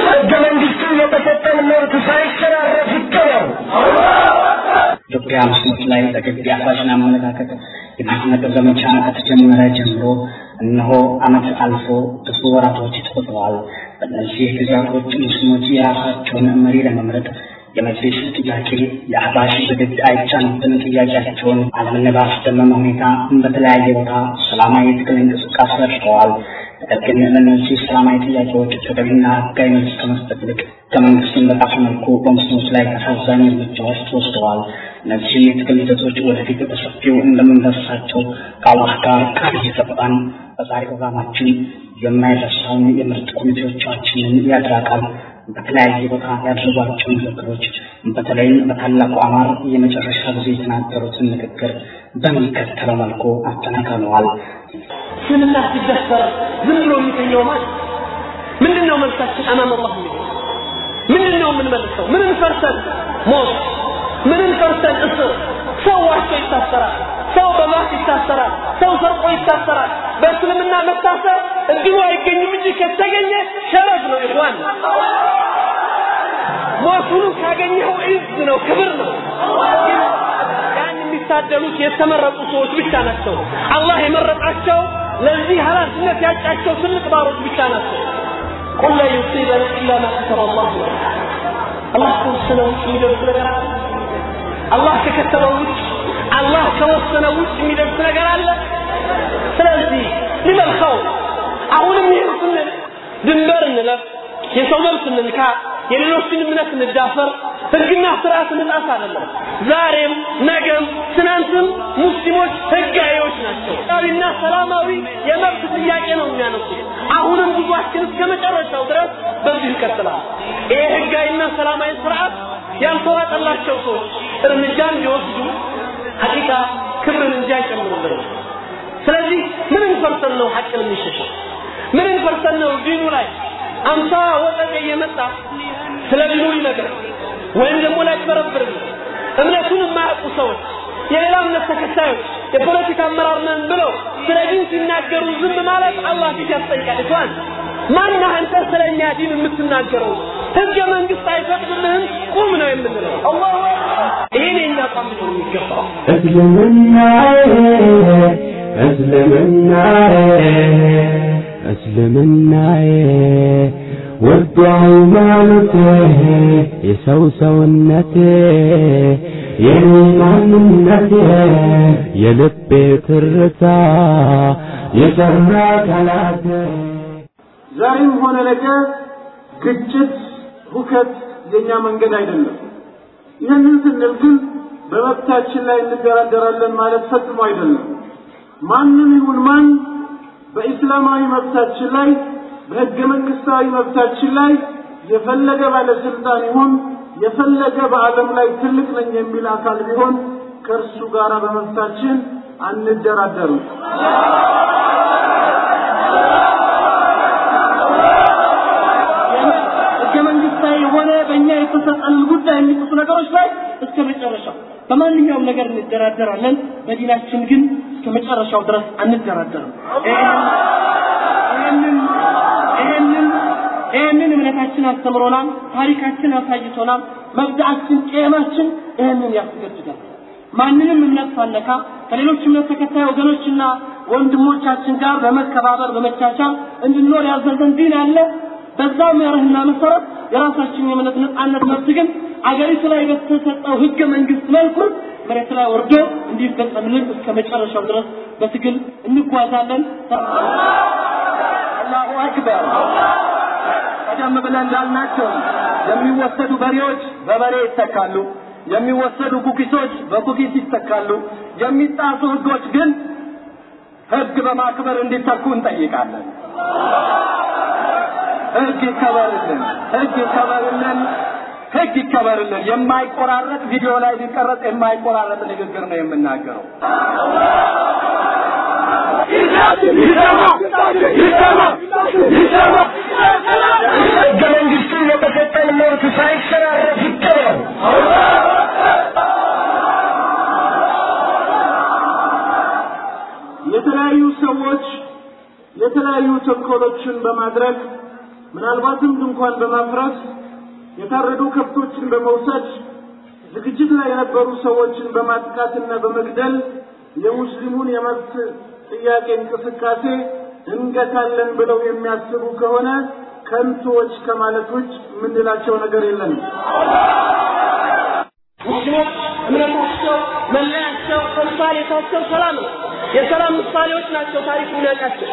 Speaker 5: ህገ መንግስቱ የተሰጠን መብት ሳይሸራረፍ ይከበር።
Speaker 6: ኢትዮጵያ ሙስሊሞች ላይ በግድ የአፋሽን አመለካከት የማስነቀፍ ዘመቻ ከተጀመረ ጀምሮ እነሆ ዓመት አልፎ ብዙ ወራቶች ተቆጥረዋል። በእነዚህ ጊዜያቶች ሙስሊሞች የራሳቸውን መሪ ለመምረጥ የመጅሊስ ጥያቄ የአህባሽ በግድ አይቻልብን ጥያቄያቸውን ዓለምን ባስደመመ ሁኔታ በተለያየ ቦታ ሰላማዊ ትግል እንቅስቃሴ አድርገዋል። ነገር ግን ለእነዚህ ሰላማዊ ጥያቄዎች ተገቢና ህጋዊ መልስ ከመስጠት ይልቅ ከመንግስትን በጣፈ መልኩ በሙስሊሞች ላይ አሳዛኝ እርምጃዎች ተወስደዋል። እነዚህ የትግል ሂደቶች ወደፊት በሰፊው እንደምንደርሳቸው ከአላህ ጋር ቃል እየገባን በዛሬ ፕሮግራማችን የማይረሳውን የምርጥ ኮሚቴዎቻችንን ያድራቃል በተለያየ ቦታ ያደረጓቸው ንግግሮች በተለይም በታላቁ አማር የመጨረሻ ጊዜ የተናገሩትን ንግግር በሚከተለው መልኩ አጠናክረነዋል።
Speaker 7: እስልምና ሲደፈር ዝም ብሎ የሚተኛው ማለት ምንድን ነው መልሳችን? አማም አላህ የሚለው ምንድን ነው የምንመልሰው? ምንን ፈርተን ሞት፣ ምንን ፈርተን እስር? ዋሽቶ ይታሰራል። ሰው በባስ ይታሰራል። ሰው ሰርቆ ይታሰራል። በእስልምና መታሰር እድሉ አይገኝም እንጂ ከተገኘ ሸረፍ ነው ይሆን ሞቱን ካገኘው እዝ ነው፣ ክብር ነው። ያን የሚታደሉት የተመረጡ ሰዎች ብቻ ናቸው። አላህ የመረጣቸው ለዚህ ኃላፊነት ያጫቸው ትልቅ ባሮች ብቻ ናቸው። ቁል ላ ዩሲበና ኢላ ማ ከተበ አላሁ ለና አላህ ከወሰነው ውጭ የሚደርስ ነገር አለ? አላህ ከከተበው ውጭ አላህ ከወሰነው ውጭ የሚደርስ ነገር አለ? ስለዚህ ሊመልከው አሁንም ስንል ድንበር እንለፍ፣ የሰው መብት እንንካ፣ የሌሎችን እምነት እንዳፈር፣ ህግና ስርዓት እንጣስ አይደለም። ዛሬም ነገም ትናንትም ሙስሊሞች ህጋዊዎች ናቸው። ህጋዊና ሰላማዊ የመብት ጥያቄ ነው የሚያነሱት። አሁንም ጉዟችን እስከ መጨረሻው ድረስ በዚህ ይቀጥላል። ይሄ ህጋዊና ሰላማዊ ስርዓት ያልተዋጠላቸው ሰዎች እርምጃ እንዲወስዱ ሐቂቃ ክብርን እንጂ አይጨምሩልንም። ስለዚህ ምንን ፈርተን ነው ሐቅን የሚሸሸው? ምንን ፈርተን ነው ዲኑ ላይ አምሳ ወጠጤ እየመጣ ስለ ዲኑ ሊነግር ወይም ደግሞ ሊያጭበረብር እምነቱን የማያውቁ ሰዎች የሌላ እምነት ተከታዮች የፖለቲካ አመራር ነን ብለው ስለ ዲን ሲናገሩ ዝም ማለት አላህ ፊት ያስጠይቃል። ይቷን ማነህ አንተ ስለ ዲን የምትናገረው? ህገ መንግስት አይፈቅድልህም፣ ቁም ነው የምንለው። አላሁ ይሄን የኛ ሊሆን የሚገባው።
Speaker 8: እስልምናዬ እስልምናዬ እስልምናዬ ወዶ ሃይማኖቴ የሰው ሰውነቴ የኔ ማንነቴ የልቤ ትርታ የሰራ ጠላቴ
Speaker 9: ዛሬም ሆነ ነገ ግጭት፣ ሁከት የኛ መንገድ አይደለም። ይህንን ስንል ግን በመብታችን ላይ እንደራደራለን ማለት ፈጽሞ አይደለም። ማንም ይሁን ማን በኢስላማዊ መብታችን ላይ በህገ መንግስታዊ መብታችን ላይ የፈለገ ባለስልጣን ይሁን የፈለገ በዓለም ላይ ትልቅ ነኝ የሚል አካል ቢሆን ከእርሱ ጋር በመብታችን አንደራደርም። የሆነ በእኛ የተሰጠን ጉዳይ የሚጥሱ ነገሮች ላይ እስከ መጨረሻው በማንኛውም ነገር እንደራደራለን። በዲናችን ግን እስከ መጨረሻው ድረስ አንደራደርም። ይህንን ይህንን እምነታችን አስተምሮናል፣ ታሪካችን አሳይቶናል፣ መብዳችን ቄማችን ይህንን ያስገድዳል። ማንንም እምነት ሳነካ ከሌሎች እምነት ተከታይ ወገኖችና ወንድሞቻችን ጋር በመከባበር በመቻቻል እንድንኖር ያዘዘን ዲን አለ። በዛ መርህና መሰረት የራሳችን የእምነት ነጻነት መብት ግን አገሪቱ ላይ በተሰጠው ህገ መንግስት መልኩ መሬት ላይ ወርዶ እንዲፈጸምልን እስከ መጨረሻው ድረስ በትግል እንጓዛለን። አላሁ አክበር። ቀደም ብለን እንዳልናቸው የሚወሰዱ በሬዎች በበሬ ይተካሉ። የሚወሰዱ ኩኪሶች በኩኪስ ይተካሉ። የሚጣሱ ህጎች ግን ህግ በማክበር እንዲተኩ እንጠይቃለን። ህግ ይከበርልን፣ ህግ ይከበርልን፣ ህግ ይከበርልን። የማይቆራረጥ ቪዲዮ ላይ ቢቀረጽ የማይቆራረጥ ንግግር ነው የምናገረው።
Speaker 5: ህገ መንግስቱ የተሰጠን መብት ሳይሸራረፍ ይከበር።
Speaker 9: የተለያዩ ሰዎች የተለያዩ ተንኮሎችን በማድረግ ምናልባትም ድንኳን በማፍረስ የታረዱ ከብቶችን በመውሰድ ዝግጅት ላይ የነበሩ ሰዎችን በማጥቃትና በመግደል የሙስሊሙን የመብት ጥያቄ እንቅስቃሴ እንገታለን ብለው የሚያስቡ ከሆነ ከንቱዎች ከማለት ውጭ የምንላቸው ነገር የለንም።
Speaker 7: እምነታቸው፣ መለያቸው፣ ተምሳሌታቸው ሰላም ነው። የሰላም ምሳሌዎች ናቸው። ታሪክ የሚያውቃቸው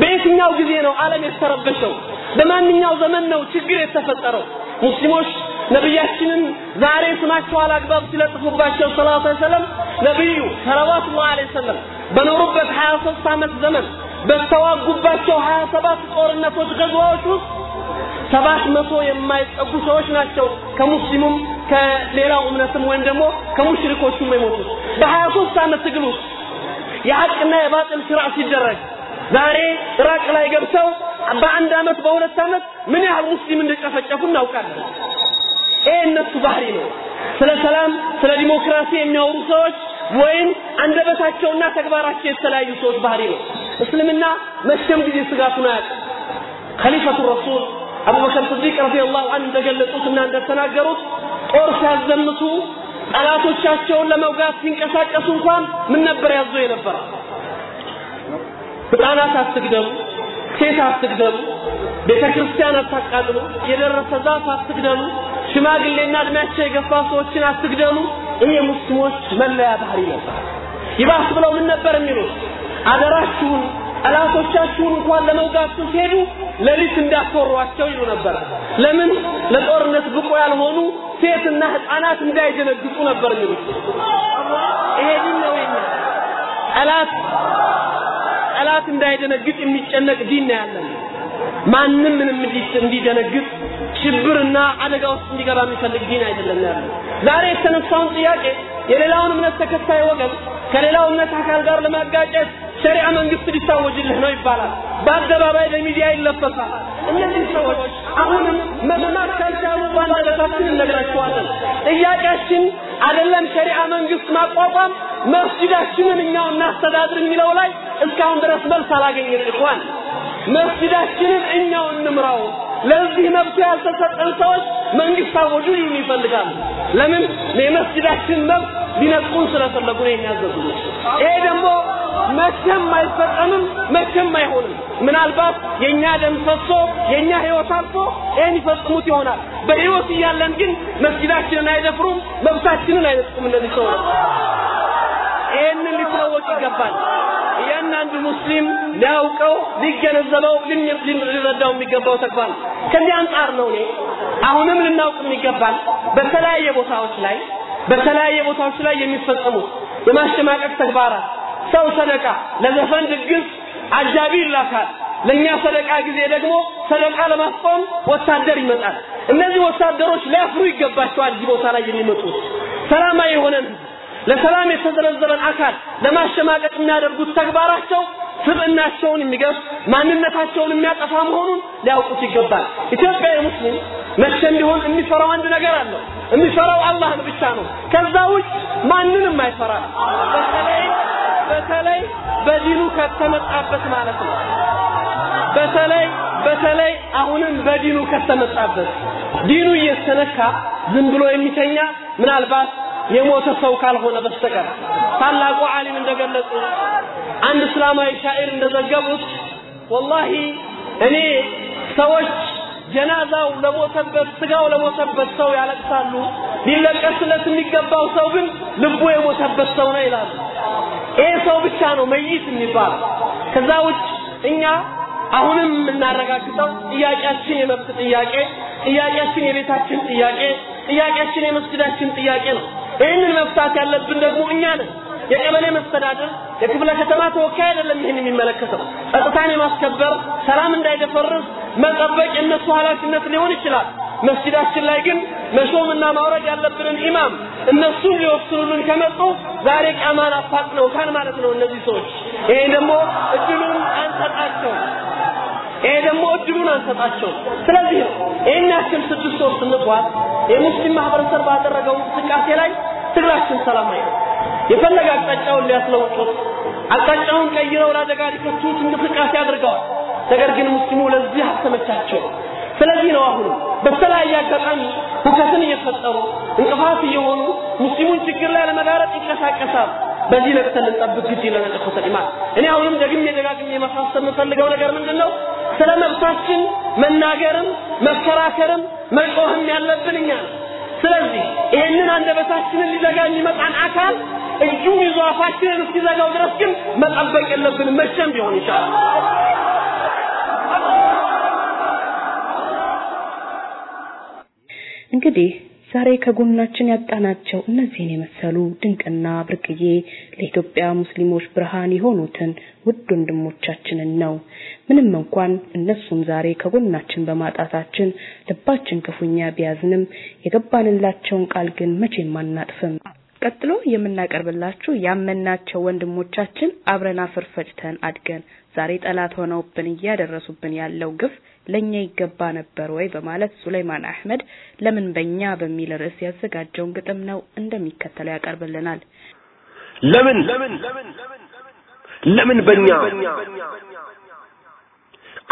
Speaker 7: በየትኛው ጊዜ ነው ዓለም የተረበሸው? በማንኛው ዘመን ነው ችግር የተፈጠረው? ሙስሊሞች ነቢያችንን ዛሬ ስማቸው አላግባብ ሲለጥፉባቸው ሰለላሁ ዐለይሂ ወሰለም ነቢዩ ሰለዋቱላህ ዐለይሂ ወሰለም በኖሩበት 23 ዓመት ዘመን በተዋጉባቸው 27 ጦርነቶች ገዝዋዎች ውስጥ ሰባት መቶ የማይጠጉ ሰዎች ናቸው ከሙስሊሙም ከሌላው እምነትም ወይም ደግሞ ከሙሽሪኮቹም የሞቱት በሀያ ሶስት ዓመት ትግል ውስጥ የሐቅና የባጥል ስራ ሲደረግ ዛሬ ኢራቅ ላይ ገብተው በአንድ ዓመት በሁለት ዓመት ምን ያህል ሙስሊም እንደጨፈጨፉ እናውቃለን። ይሄ እነሱ ባህሪ ነው። ስለ ሰላም፣ ስለ ዲሞክራሲ የሚያወሩ ሰዎች ወይም አንደበታቸውና ተግባራቸው የተለያዩ ሰዎች ባህሪ ነው። እስልምና መቼም ጊዜ ስጋቱን አያውቅም። ኸሊፈቱ ረሱል አቡበከር ስዲቅ ረዲየላሁ ዐንሁ እንደገለጹትና እንደተናገሩት ጦር ሲያዘምቱ ጠላቶቻቸውን ለመውጋት ሲንቀሳቀሱ እንኳን ምን ነበር ያዘው የነበረው? ህፃናት አትግደሉ፣ ሴት አትግደሉ፣ ቤተ ክርስቲያን አታቃጥሉ፣ የደረሰ ዛፍ አትግደሉ፣ ሽማግሌና እድሜያቸው የገፋ ሰዎችን አትግደሉ። ይሄ ሙስሊሞች መለያ ባህሪ ነበር። ይባስ ብለው ምን ነበር የሚሉት? አደራችሁን ጠላቶቻችሁን እንኳን ለመውጋት ስትሄዱ ሌሊት እንዳትወሯቸው ይሉ ነበር። ለምን? ለጦርነት ብቁ ያልሆኑ ሴትና ህፃናት እንዳይደነግጡ ነበር የሚሉት። ይሄ ነው ጠላት ጠላት እንዳይደነግጥ የሚጨነቅ ዲን ያለን። ማንም ምንም እንዲደነግጥ ሽብርና አደጋ ውስጥ እንዲገባ የሚፈልግ ዲን አይደለም ያለን። ዛሬ የተነሳውን ጥያቄ የሌላውን እምነት ተከታይ ወገን ከሌላው እምነት አካል ጋር ለማጋጨት ሸሪዓ መንግስት ሊታወጅልህ ነው ይባላል። በአደባባይ በሚዲያ ይለፈሳል። እነዚህ ሰዎች አሁንም መመማት ካልቻሉ በአንደበታችን እነግራቸዋለን። ጥያቄያችን አይደለም ሸሪዓ መንግስት ማቋቋም መስጂዳችንን እኛው እናስተዳድር የሚለው ላይ እስካሁን ድረስ መልስ አላገኘን። እንኳን መስጂዳችንን እኛው እንምራው ለዚህ መብቱ ያልተሰጠን ሰዎች መንግስት አወጁ ሊሉ ይፈልጋሉ። ለምን የመስጂዳችን መብት ሊነጥቁን ስለፈለጉ ነው የሚያዘዙት። ይሄ ደግሞ መቼም አይፈጸምም፣ መቼም አይሆንም። ምናልባት የኛ ደም ፈሶ የኛ ህይወት አልፎ ይሄን ይፈጽሙት ይሆናል። በህይወት እያለን ግን መስጊዳችንን አይደፍሩም፣ መብታችንን አይነጥቁም እነዚህ ሰዎች። ይሄንን ሊታወቅ ይገባል። እያንዳንዱ ሙስሊም ሊያውቀው ሊገነዘበው ሊረዳው የሚገባው ተግባር ነው። ከዚህ አንጻር ነው እኔ አሁንም ልናውቅ የሚገባል በተለያየ ቦታዎች ላይ በተለያየ ቦታዎች ላይ የሚፈጸሙት የማሸማቀቅ ተግባራት ሰው ሰደቃ ለዘፈን ድግስ አጃቢ ይላካል። ለኛ ሰደቃ ጊዜ ደግሞ ሰደቃ ለማስቆም ወታደር ይመጣል። እነዚህ ወታደሮች ሊያፍሩ ይገባቸዋል። እዚህ ቦታ ላይ የሚመጡት ሰላማዊ የሆነን ለሰላም የተዘረዘረን አካል ለማሸማቀቅ የሚያደርጉት ተግባራቸው ስብዕናቸውን የሚገፍ ማንነታቸውን የሚያጠፋ መሆኑን ሊያውቁት ይገባል። ኢትዮጵያዊ ሙስሊም መቼም ቢሆን የሚፈራው አንድ ነገር አለው። የሚፈራው አላህን ብቻ ነው። ከዛ ውጭ ማንንም አይፈራም። በተለይ በተለይ በዲኑ ከተመጣበት ማለት ነው። በተለይ በተለይ አሁንም በዲኑ ከተመጣበት ዲኑ እየተነካ ዝም ብሎ የሚተኛ ምናልባት የሞተ ሰው ካልሆነ በስተቀር ታላቁ ዓሊም እንደገለጹ አንድ እስላማዊ ሻዒር እንደዘገቡት ወላሂ እኔ ሰዎች ጀናዛው ለሞተበት ስጋው ለሞተበት ሰው ያለቅሳሉ፣ ሊለቀስለት የሚገባው ሰው ግን ልቡ የሞተበት ሰው ነው ይላሉ። ይሄ ሰው ብቻ ነው መይት የሚባለው። ከዛ ውጭ እኛ አሁንም የምናረጋግጠው ጥያቄያችን የመብት ጥያቄ፣ ጥያቄያችን የቤታችን ጥያቄ፣ ጥያቄያችን የመስጊዳችን ጥያቄ ነው። ይህንን መፍታት ያለብን ደግሞ እኛ ነን። የቀበሌ መስተዳድር የክፍለ ከተማ ተወካይ አይደለም ይህን የሚመለከተው። ጸጥታን የማስከበር ሰላም እንዳይደፈርስ መጠበቅ የነሱ ኃላፊነት ሊሆን ይችላል። መስጂዳችን ላይ ግን መሾምና ማውረድ ያለብንን ኢማም እነሱ ሊወስኑልን ከመጡ ዛሬ ቂያማን አፋጥነውታል ማለት ነው እነዚህ ሰዎች። ይሄ ደግሞ እድሉን አንሰጣቸው። ይሄ ደግሞ እድሉን አንሰጣቸው። ስለዚህ ነው ያክል ስድስት ወር ስንጓዝ የሙስሊም ማህበረሰብ ባደረገው እንቅስቃሴ ላይ ትግላችን ሰላማዊ ነው። የፈለገ አቅጣጫውን ሊያስለውጡት አቅጣጫውን ቀይረው ለአደጋ ሊከቱት እንቅስቃሴ አድርገዋል። ነገር ግን ሙስሊሙ ለዚህ አልተመቻቸው። ስለዚህ ነው አሁን በተለያየ አጋጣሚ ሁከትን እየፈጠሩ እንቅፋት እየሆኑ ሙስሊሙን ችግር ላይ ለመጋረጥ ይንቀሳቀሳል። በዚህ ነቅተን ልንጠብቅ ግድ ይለናል። እኔ አሁንም ደግሜ ደጋግሜ ማሳሰብ የምፈልገው ነገር ምንድን ነው? ስለ መብታችን መናገርም መከራከርም መጮህም ያለብን እኛ ነው። ስለዚህ ይህንን አንደበታችንን ሊዘጋ የሚመጣን አካል እጁን ይዞ አፋችንን እስኪዘጋው ድረስ ግን መጠበቅ የለብንም መቼም ቢሆን ይቻላል።
Speaker 1: እንግዲህ ዛሬ ከጎናችን ያጣናቸው እነዚህን የመሰሉ ድንቅና ብርቅዬ ለኢትዮጵያ ሙስሊሞች ብርሃን የሆኑትን ውድ ወንድሞቻችንን ነው። ምንም እንኳን እነሱን ዛሬ ከጎናችን በማጣታችን ልባችን ክፉኛ ቢያዝንም የገባንላቸውን ቃል ግን መቼም አናጥፍም። ቀጥሎ የምናቀርብላችሁ ያመናቸው ወንድሞቻችን አብረን አፈር አድገን ዛሬ ጠላት ሆነውብን እያደረሱብን ያለው ግፍ ለኛ ይገባ ነበር ወይ በማለት ሱለይማን አህመድ ለምን በእኛ በሚል ርዕስ ያዘጋጀውን ግጥም ነው እንደሚከተለው ያቀርብልናል።
Speaker 10: ለምን ለምን በእኛ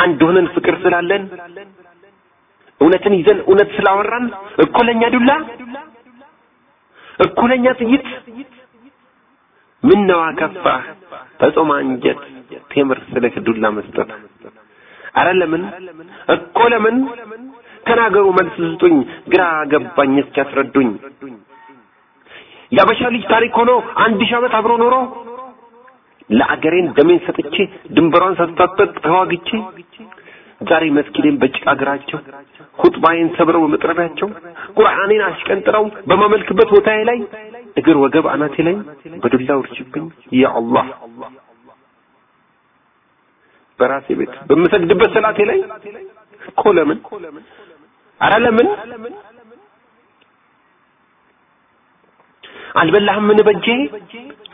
Speaker 10: አንድ ሆነን ፍቅር ስላለን እውነትን ይዘን እውነት ስላወራን እኮለኛ ዱላ እኩለኛ ጥይት ምን ነው አከፋህ በጾም አንጀት ቴምር ስልክ ዱላ መስጠት። አረ ለምን? እኮ ለምን? ተናገሩ መልስ ስጡኝ ግራ ገባኝ እስኪያስረዱኝ የአበሻ ልጅ ታሪክ ሆኖ አንድ ሺህ ዓመት አብሮ ኖሮ ለአገሬን ደሜን ሰጥቼ ድንበሯን ሳስታጠቅ ተዋግቼ ዛሬ መስጊዴን በጭቃ እግራቸው ሁጥባዬን ሰብረው በመጥረቢያቸው ቁርአኔን አሽቀንጥረው በማመልክበት ቦታዬ ላይ እግር ወገብ አናቴ ላይ በዱላ ውርችብኝ ያ በራሴ ቤት በምሰግድበት ሰላቴ ላይ እኮ ለምን? አረ ለምን? አልበላህም ምን በጄ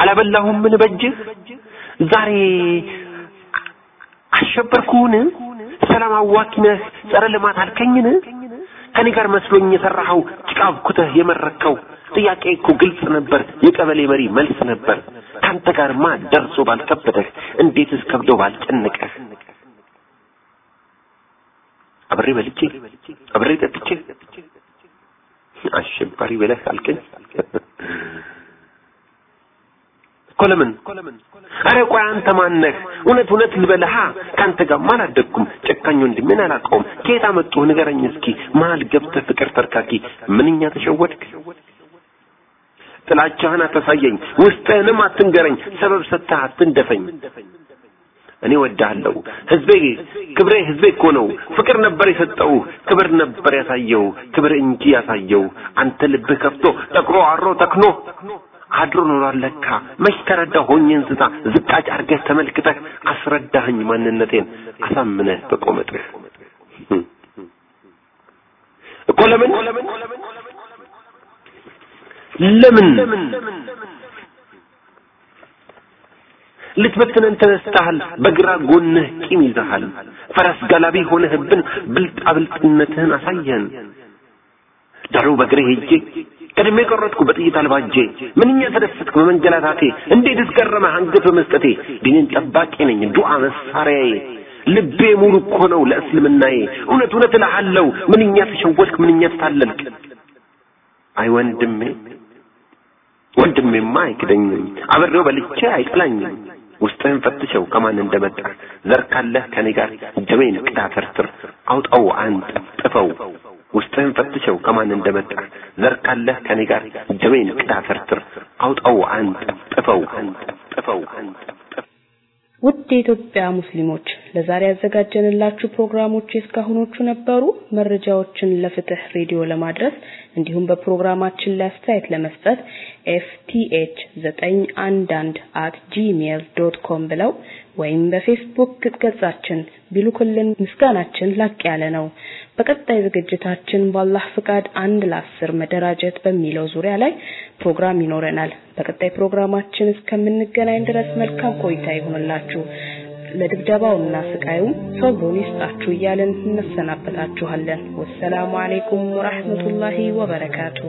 Speaker 10: አላበላሁም ምን በጅህ ዛሬ አሸበርኩህን ሰላም አዋኪነህ ጸረ ልማት አልከኝን? ከኔ ጋር መስሎኝ የሰራኸው ጭቃ አብኩተህ የመረከው ጥያቄ እኮ ግልጽ ነበር የቀበሌ መሪ መልስ ነበር። ካንተ ጋርማ ደርሶ ባልከበደህ? እንዴትስ ከብዶ ባልጨነቀህ? አብሬ በልቼ አብሬ ጠጥቼ? አሸባሪ ብለህ አልከኝ እኮ ለምን? አረ ቆይ አንተ ማነህ እውነት እውነት ልበልሃ ካንተ ጋርማ አላደግኩም ጨካኝ ወንድሜን አላውቀውም። ከየት አመጡህ ንገረኝ እስኪ። መሀል ገብተህ ፍቅር ተርካኪ ምንኛ ተሸወድክ? ጥላቻህን አታሳየኝ ውስጥህንም አትንገረኝ ሰበብ ሰጥተህ አትንደፈኝ። እኔ ወድሃለሁ ህዝቤ ክብሬ ህዝቤ እኮ ነው። ፍቅር ነበር የሰጠው ክብር ነበር ያሳየው ክብር እንጂ ያሳየው። አንተ ልብህ ከፍቶ ጠቅሮ አሮ ተክኖ አድሮ ኖሯል ለካ። መች ተረዳ ሆኜ እንስሳ ዝቃጭ አርገህ ተመልክተህ አስረዳህኝ ማንነቴን። አሳምነህ በቆመጥህ። እኮ ለምን? ለምን? ልትበትነን ተነስተሃል። በግራ ጎንህ ቂም ይዘሃል። ፈረስ ጋላቢ ሆነህብን ብልጣብልጥነትህን አሳየን ዳሩ በግሬ ሄጄ ቀድሜ ቆረጥኩ በጥይት አልባጄ ምንኛ ተደሰትኩ በመንገላታቴ። እንዴት እስገረመህ አንገት በመስጠቴ? ዲንን ጠባቂ ነኝ ዱዓ መሳሪያዬ። ልቤ ሙሉ እኮ ነው ለእስልምናዬ። እውነት እውነት እልሃለሁ። ምንኛ ተሸወድክ ምንኛ ተታለልክ። አይ ወንድሜ ወንድሜማ አይክደኝም። አብሬው በልቼ አይጠላኝም ውስጥህን ፈትሸው ከማን እንደመጣ ዘር ካለህ ከኔ ጋር ደሜን ቅዳ ተርትር። አውጣው አንጥ ጥፈው ውስጥህን ፈትሸው ከማን እንደመጣ ዘር ካለህ ከኔ ጋር ደሜን ቅዳ ተርትር አውጣው አንጥ ጥፈው ጥፈው
Speaker 1: ውድ የኢትዮጵያ ሙስሊሞች ለዛሬ ያዘጋጀንላችሁ ፕሮግራሞች እስካሁኖቹ ነበሩ። መረጃዎችን ለፍትህ ሬዲዮ ለማድረስ እንዲሁም በፕሮግራማችን ላይ አስተያየት ለመስጠት ኤፍቲኤች 911 at gmail.com ብለው ወይም በፌስቡክ ገጻችን ቢልኩልን ምስጋናችን ላቅ ያለ ነው። በቀጣይ ዝግጅታችን በአላህ ፍቃድ አንድ ለአስር መደራጀት በሚለው ዙሪያ ላይ ፕሮግራም ይኖረናል። በቀጣይ ፕሮግራማችን እስከምንገናኝ ድረስ መልካም ቆይታ ይሁንላችሁ። ለድብደባውና ስቃዩም ሰብሩን ይስጣችሁ እያልን እንሰናበታችኋለን። ወሰላሙ አለይኩም ወራህመቱላሂ ወበረካቱ።